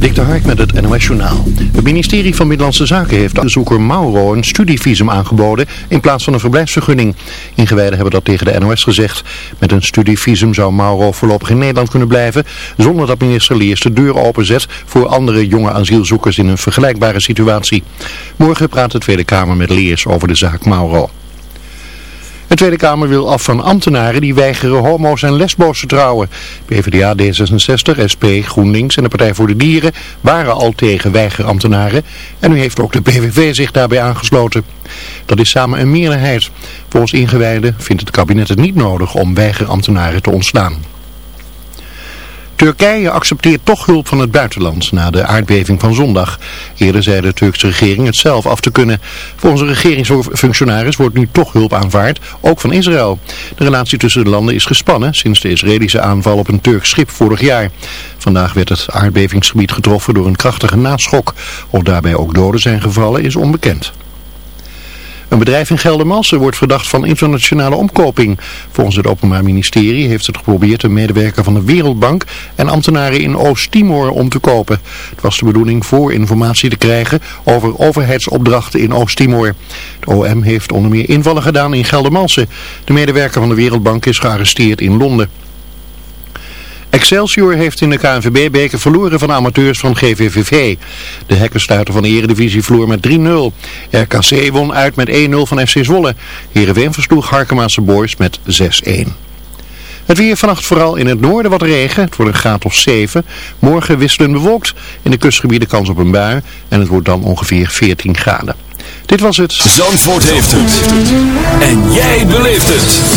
Dik de met het NOS Journaal. Het ministerie van Middellandse Zaken heeft de bezoeker Mauro een studievisum aangeboden in plaats van een verblijfsvergunning. Ingewijden hebben dat tegen de NOS gezegd. Met een studievisum zou Mauro voorlopig in Nederland kunnen blijven zonder dat minister Leers de deur openzet voor andere jonge asielzoekers in een vergelijkbare situatie. Morgen praat de Tweede Kamer met Leers over de zaak Mauro. De Tweede Kamer wil af van ambtenaren die weigeren homo's en lesbo's te trouwen. PvdA, D66, SP, GroenLinks en de Partij voor de Dieren waren al tegen weigerambtenaren. En nu heeft ook de PVV zich daarbij aangesloten. Dat is samen een meerderheid. Volgens ingewijden vindt het kabinet het niet nodig om weigerambtenaren te ontslaan. Turkije accepteert toch hulp van het buitenland na de aardbeving van zondag. Eerder zei de Turkse regering het zelf af te kunnen. Volgens een regeringsfunctionaris wordt nu toch hulp aanvaard, ook van Israël. De relatie tussen de landen is gespannen sinds de Israëlische aanval op een Turks schip vorig jaar. Vandaag werd het aardbevingsgebied getroffen door een krachtige naschok. Of daarbij ook doden zijn gevallen is onbekend. Een bedrijf in Geldermalsen wordt verdacht van internationale omkoping. Volgens het Openbaar Ministerie heeft het geprobeerd een medewerker van de Wereldbank en ambtenaren in Oost-Timor om te kopen. Het was de bedoeling voor informatie te krijgen over overheidsopdrachten in Oost-Timor. De OM heeft onder meer invallen gedaan in Geldermalsen. De medewerker van de Wereldbank is gearresteerd in Londen. Excelsior heeft in de KNVB-beker verloren van amateurs van GVVV. De hekkenstuiter van de Eredivisie verloor met 3-0. RKC won uit met 1-0 van FC Zwolle. Heerenveen versloeg Harkemaanse Boys met 6-1. Het weer vannacht vooral in het noorden wat regen. Het wordt een graad of 7. Morgen wisselend bewolkt. In de kustgebieden kans op een bui. En het wordt dan ongeveer 14 graden. Dit was het. Zandvoort heeft het. En jij beleeft het.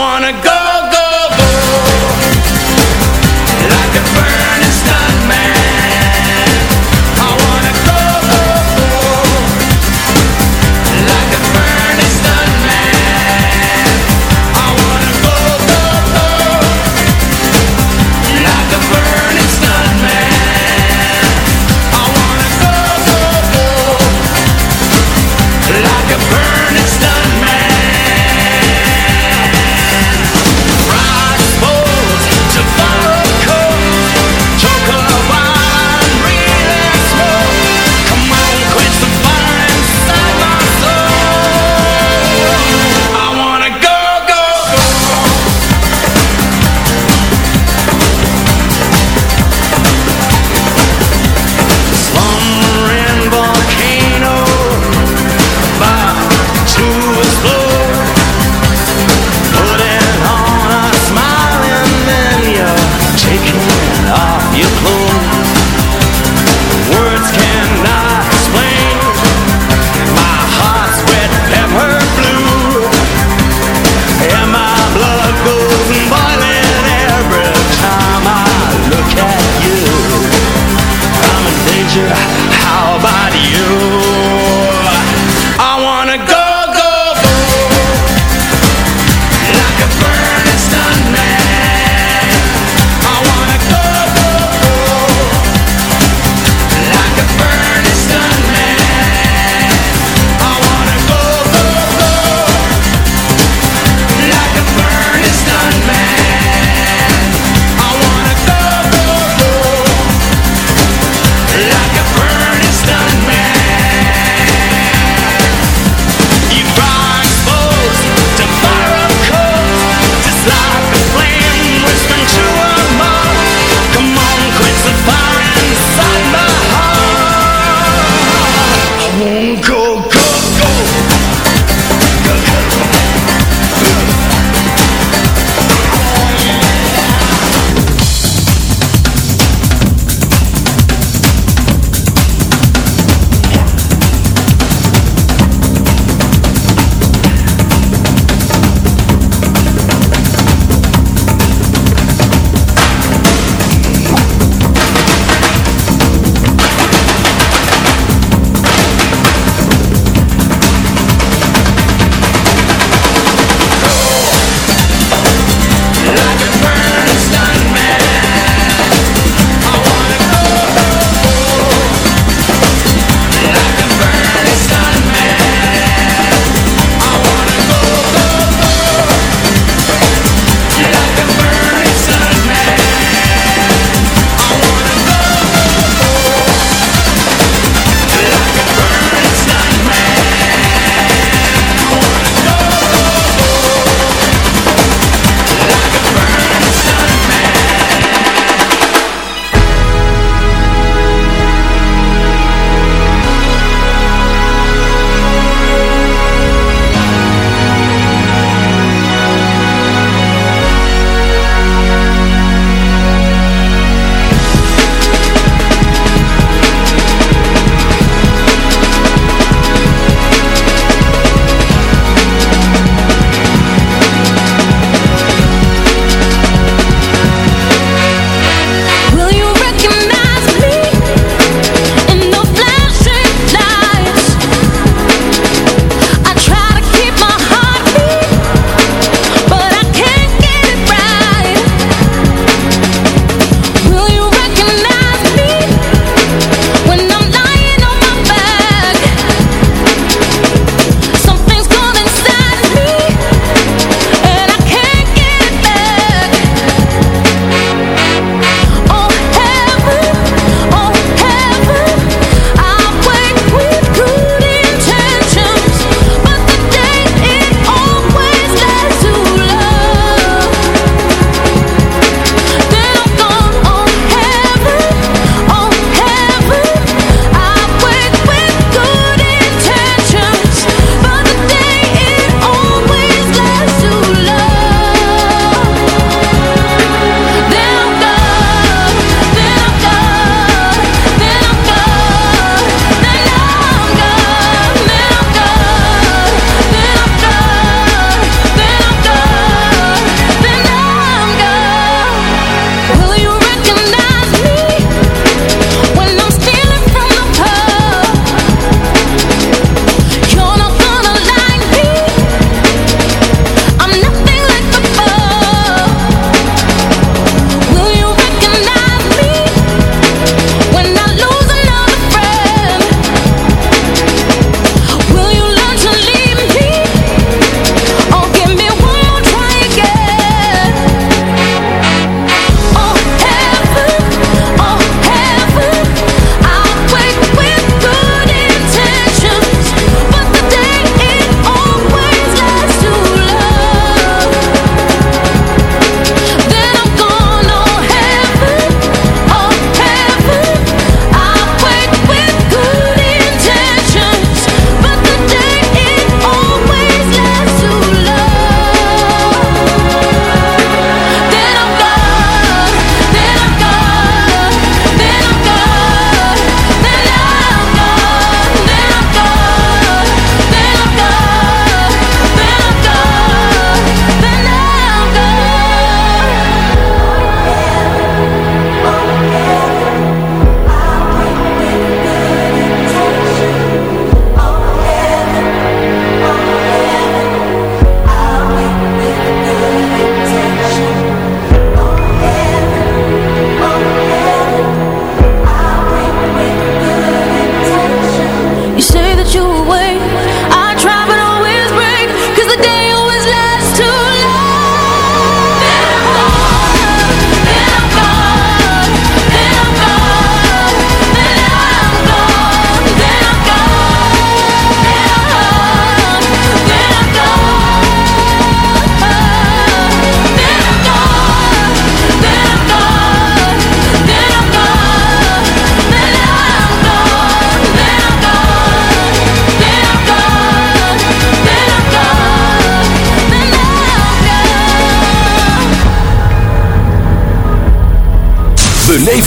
wanna go.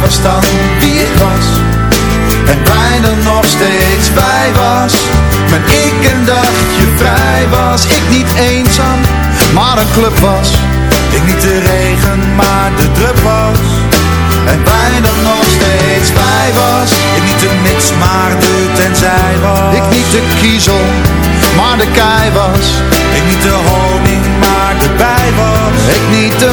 Dan wie ik was. En er nog steeds bij was. Maar ik een dagje vrij was. Ik niet eenzaam, maar een club was. Ik niet de regen, maar de drup was. En bijna nog steeds bij was. Ik niet de niks, maar de tenzij was. Ik niet de kiezel, maar de kei was. Ik niet de honing, maar de bij was. Ik niet de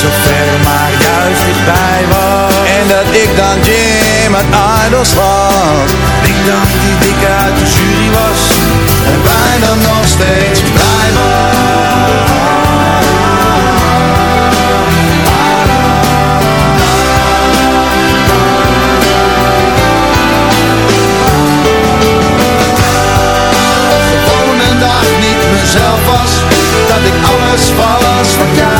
zo ver, maar juist dichtbij was. En dat ik dan Jim uit Idols was. Ik dan die dikke uit de jury was. En bijna nog steeds blij Gewoon een dag niet mezelf was Dat ik alles was wat jij was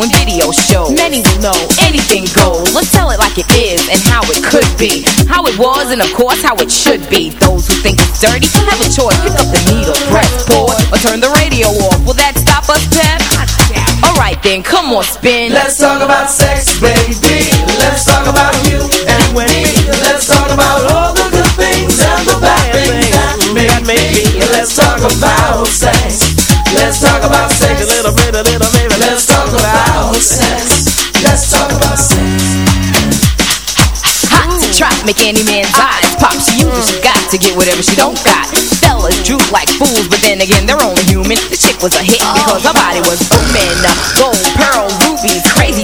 and video shows. Many will know anything goes. Let's tell it like it is and how it could be. How it was and of course how it should be. Those who think it's dirty have a choice. Pick up the needle, press pause, or turn the radio off. Will that stop us, Pep? Alright then, come on, spin. Let's talk about sex, baby. Let's talk about you and me. Let's talk about all the good things and the bad things that make me. Let's talk about sex. Let's talk about sex. A little bit, a little Let's talk about sex. Hot to make any man's eyes pop. She uses, she got to get whatever she don't got. Fellas droop like fools, but then again, they're only human. The chick was a hit because her body was. Uh, gold, pearl, rubies,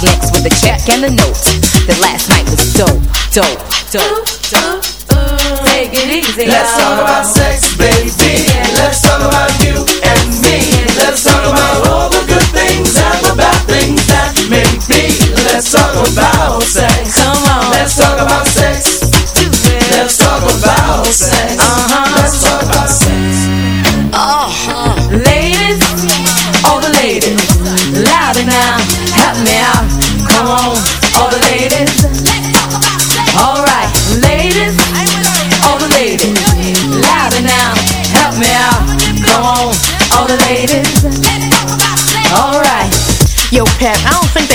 Next with a check and a note. That last night was dope, dope, dope, dope. Take it easy. Let's talk about sex, baby. Let's talk about you and me. Let's talk about all the good things and the bad things that make me. Let's talk about sex. Come on. Let's talk about sex. Let's talk about sex. Uh-huh. Let's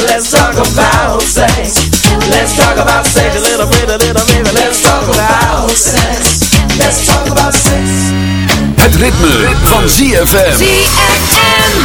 Let's talk about sex. Let's talk about sex. A little bit, a little baby. Let's talk about sex. Let's talk about sex. Het ritme, van ZFM. ZFM.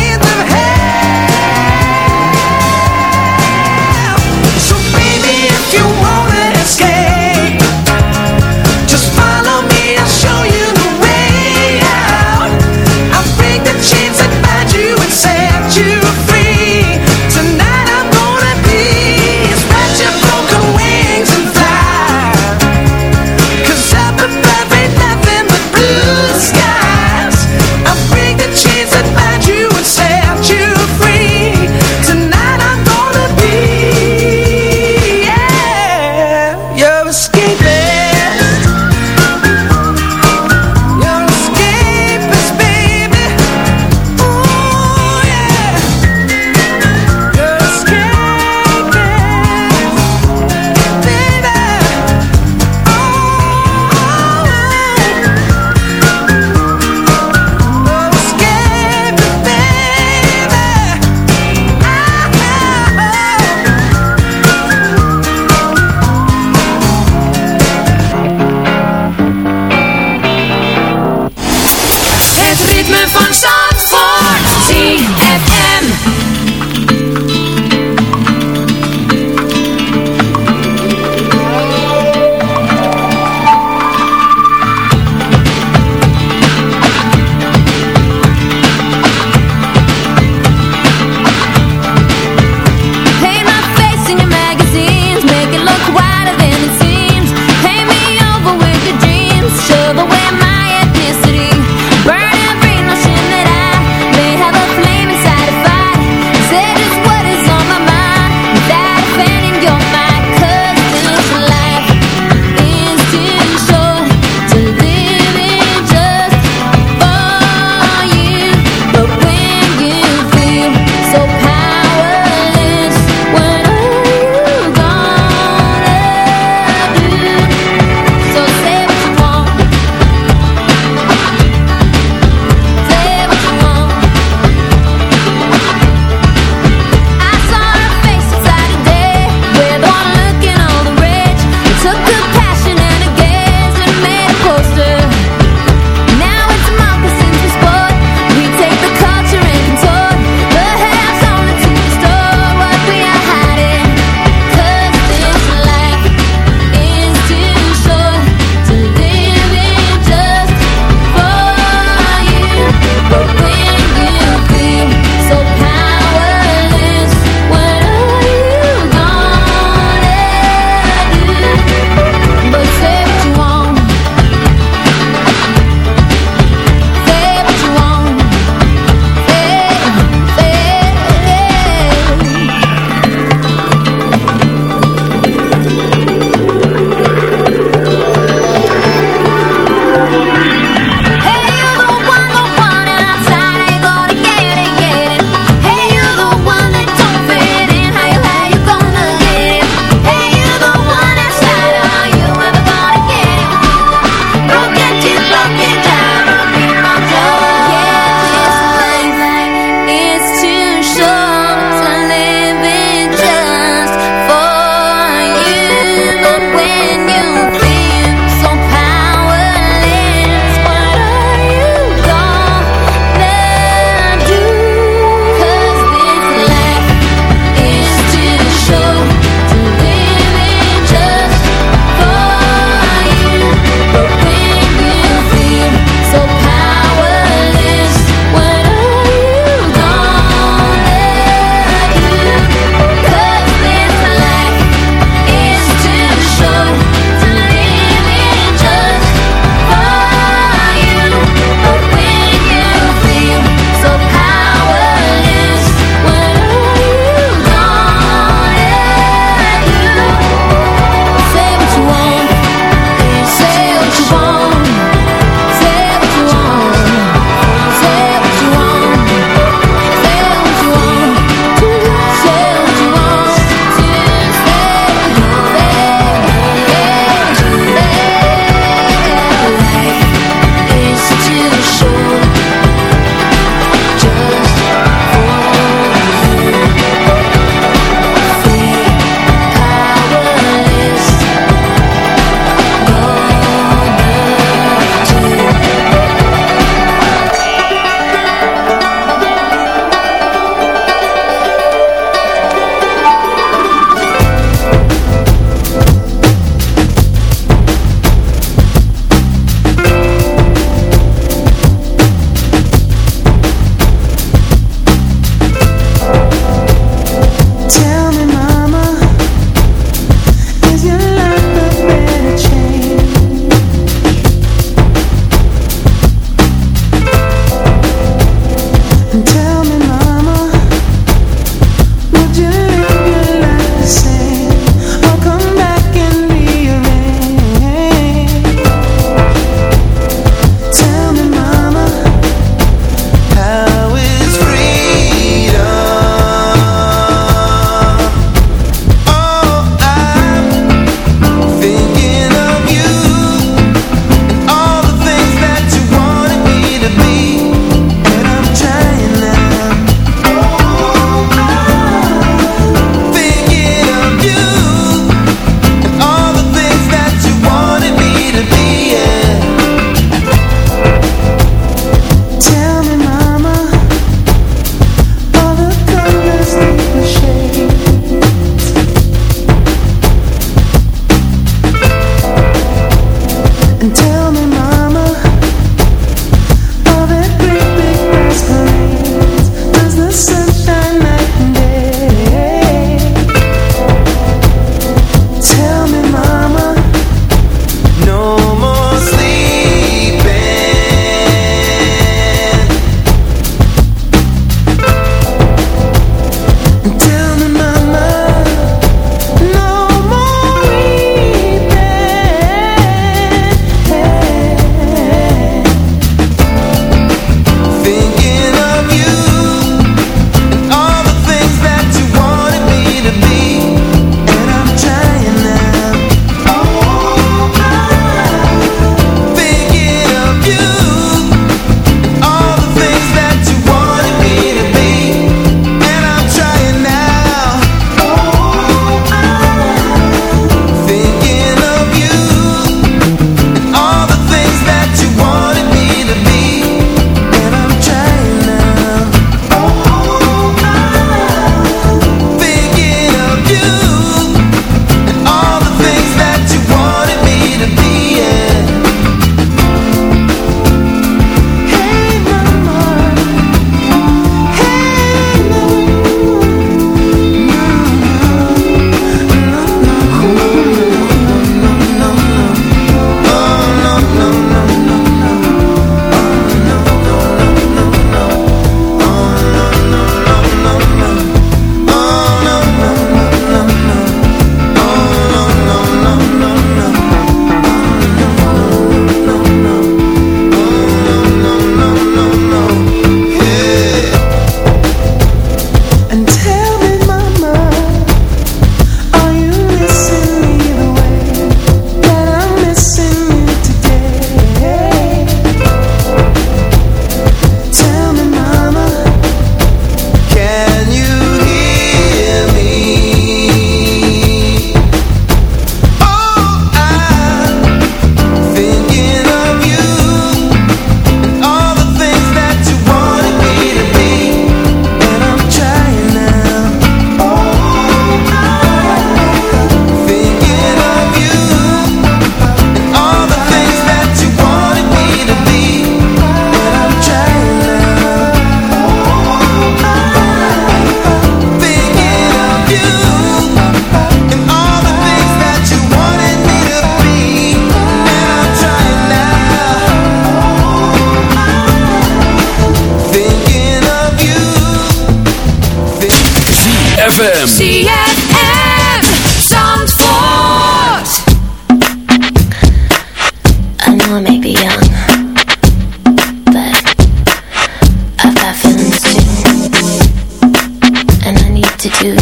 do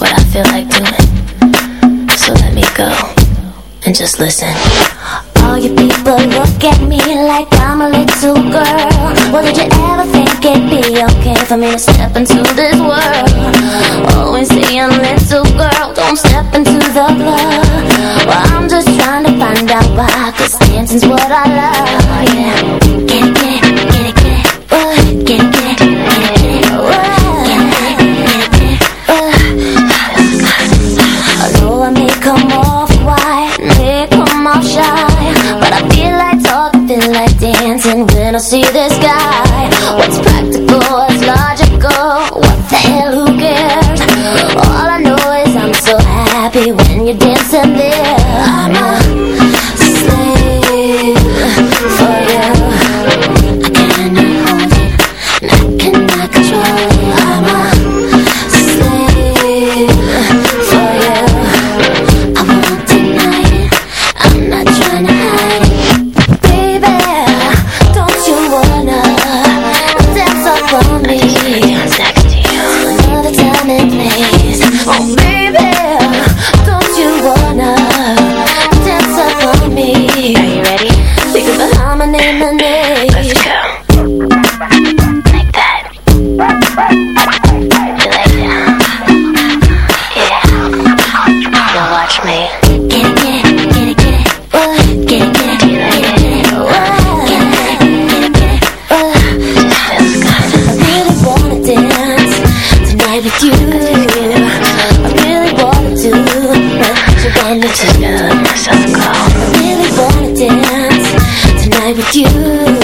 what I feel like doing. So let me go and just listen. All you people look at me like I'm a little girl. Well, did you ever think it'd be okay for me to step into this world? Always saying, little girl, don't step into the club. Well, I'm just trying to find out why, cause dancing's what I love. with you.